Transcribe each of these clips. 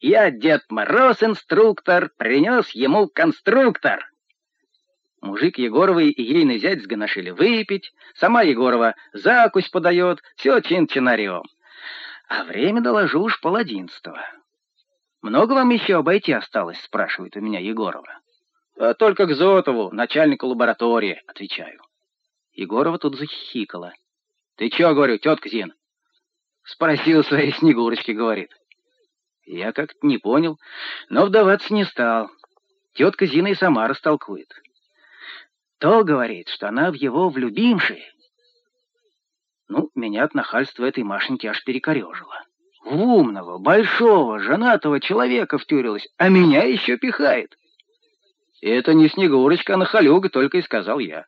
Я, Дед Мороз, инструктор, принес ему конструктор. Мужик Егоровый и ейный зять сгоношили выпить, сама Егорова закусь подает, все чин-чинарем. А время, доложу, уж пол. «Много вам еще обойти осталось?» — спрашивает у меня Егорова. «А «Только к Зотову, начальнику лаборатории», — отвечаю. Егорова тут захихикала. «Ты чё, — говорю, тетка Зин?» Спросил своей Снегурочки, говорит. Я как-то не понял, но вдаваться не стал. Тетка Зина и сама растолкует. То говорит, что она в его влюбимши. Ну, меня от нахальства этой Машеньки аж перекорежило. В умного, большого, женатого человека втюрилась, а меня еще пихает. Это не Снегурочка, а нахалюга, только и сказал я.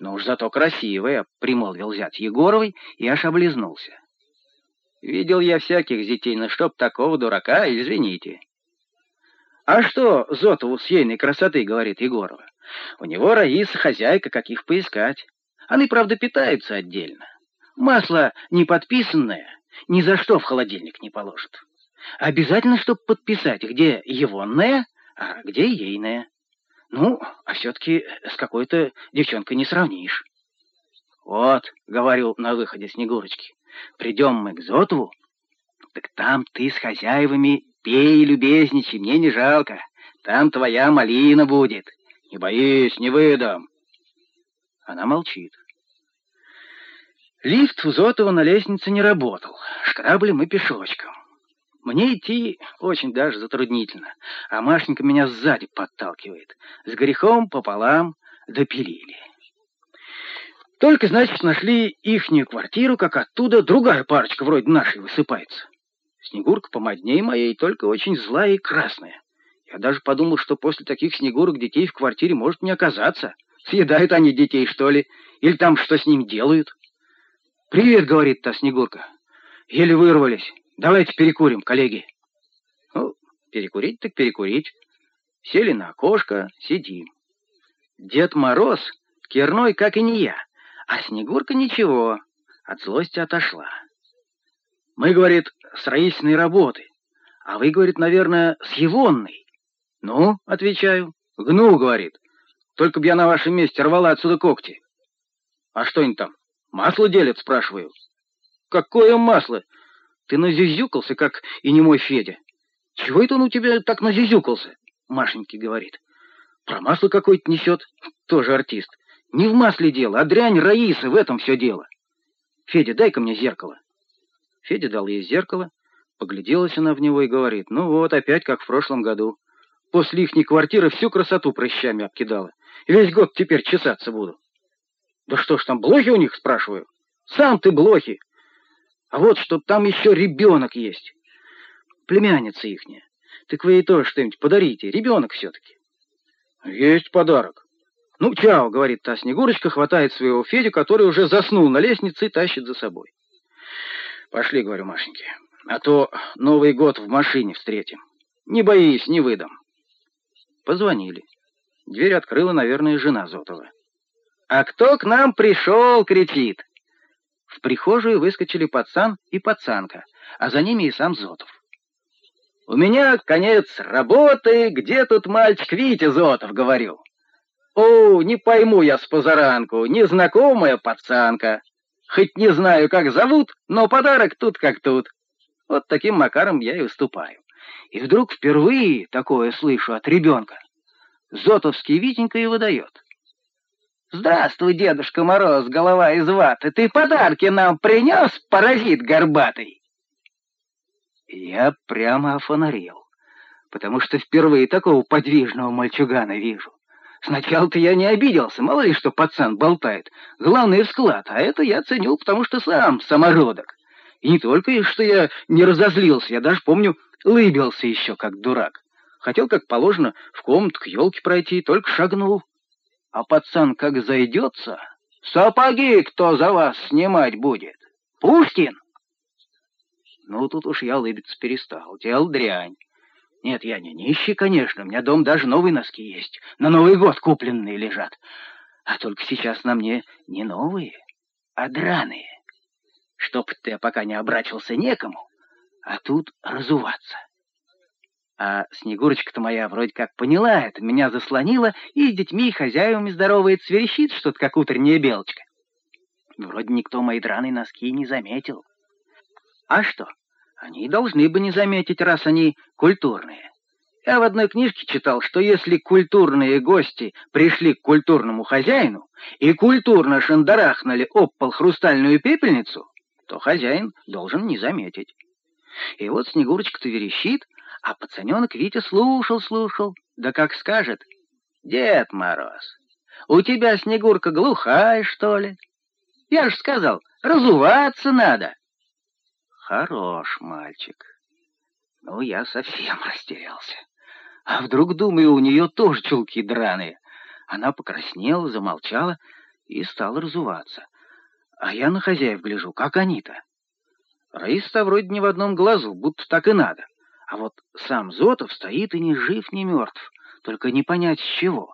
Ну уж зато красивая, примолвил зять Егоровой и аж облизнулся. Видел я всяких детей, но чтоб такого дурака, извините. А что Зотову с ейной красоты, говорит Егорова. У него Раиса хозяйка, каких поискать. Они, правда, питаются отдельно. Масло не подписанное ни за что в холодильник не положат. Обязательно, чтобы подписать, где егонное, а где ейное. Ну, а все-таки с какой-то девчонкой не сравнишь. Вот, говорю на выходе Снегурочки, придем мы к Зотову, так там ты с хозяевами пей, любезничай, мне не жалко. Там твоя малина будет. Не боись, не выдам. Она молчит. Лифт у Зотова на лестнице не работал. Шкрабли мы пешочком. Мне идти очень даже затруднительно, а Машенька меня сзади подталкивает. С грехом пополам допилили. Только, значит, нашли ихнюю квартиру, как оттуда другая парочка вроде нашей высыпается. Снегурка помоднее моей, только очень злая и красная. Я даже подумал, что после таких снегурок детей в квартире может не оказаться. Съедают они детей, что ли? Или там что с ним делают? «Привет», — говорит та Снегурка. «Еле вырвались. Давайте перекурим, коллеги». Ну, перекурить так перекурить. Сели на окошко, сидим. Дед Мороз керной, как и не я, а Снегурка ничего, от злости отошла. Мы, говорит, строительной работы, а вы, говорит, наверное, с Евонной. Ну, отвечаю, гну, говорит, только б я на вашем месте рвала отсюда когти. А что они там, масло делят, спрашиваю. Какое масло? Ты назюзюкался, как и не мой Федя. Чего это он у тебя так назюзюкался? Машеньке говорит. Про масло какое-то несет, тоже артист. Не в масле дело, а дрянь Раисы, в этом все дело. Федя, дай-ка мне зеркало. Федя дал ей зеркало, погляделась она в него и говорит, ну вот, опять как в прошлом году. После ихней квартиры всю красоту прыщами обкидала. Весь год теперь чесаться буду. Да что ж там, блохи у них, спрашиваю? Сам ты блохи. А вот что там еще ребенок есть. Племянница ихняя. Так вы ей тоже что-нибудь подарите. Ребенок все-таки. Есть подарок. Ну, чао, говорит та Снегурочка, хватает своего Федю, который уже заснул на лестнице и тащит за собой. Пошли, говорю Машеньке, а то Новый год в машине встретим. Не боись, не выдам. Позвонили. Дверь открыла, наверное, жена Зотова. «А кто к нам пришел?» — кричит. В прихожую выскочили пацан и пацанка, а за ними и сам Зотов. «У меня конец работы, где тут мальчик Витя Зотов?» — говорю. «О, не пойму я с позаранку, незнакомая пацанка. Хоть не знаю, как зовут, но подарок тут как тут. Вот таким макаром я и выступаю. И вдруг впервые такое слышу от ребенка. Зотовский Витенька и выдает. «Здравствуй, Дедушка Мороз, голова из ваты, ты подарки нам принес, паразит горбатый?» Я прямо офонарел, потому что впервые такого подвижного мальчугана вижу. Сначала-то я не обиделся, мало ли что пацан болтает. Главное — склад, а это я ценю, потому что сам самородок. И не только, что я не разозлился, я даже, помню, лыбился еще, как дурак. Хотел, как положено, в комнату к елке пройти, только шагнул. А пацан как зайдется, сапоги кто за вас снимать будет? Пушкин? Ну, тут уж я улыбиться перестал, делал дрянь. Нет, я не нищий, конечно, у меня дом даже новые носки есть, на Новый год купленные лежат. А только сейчас на мне не новые, а драные. Чтоб ты пока не обрачился некому, а тут разуваться. А Снегурочка-то моя вроде как поняла это, меня заслонила и с детьми и хозяевами здоровает, сверещит что-то, как утренняя белочка. Вроде никто мои драные носки не заметил. А что? Они должны бы не заметить, раз они культурные. Я в одной книжке читал, что если культурные гости пришли к культурному хозяину и культурно шандарахнули об пол хрустальную пепельницу, то хозяин должен не заметить. И вот Снегурочка-то верещит, а пацаненок Витя слушал-слушал, да как скажет, «Дед Мороз, у тебя Снегурка глухая, что ли? Я же сказал, разуваться надо». Хорош мальчик. Ну, я совсем растерялся. А вдруг, думаю, у нее тоже чулки драные. Она покраснела, замолчала и стала разуваться. А я на хозяев гляжу, как они-то. Раиса вроде не в одном глазу, будто так и надо. А вот сам Зотов стоит и ни жив, ни мертв, только не понять с чего.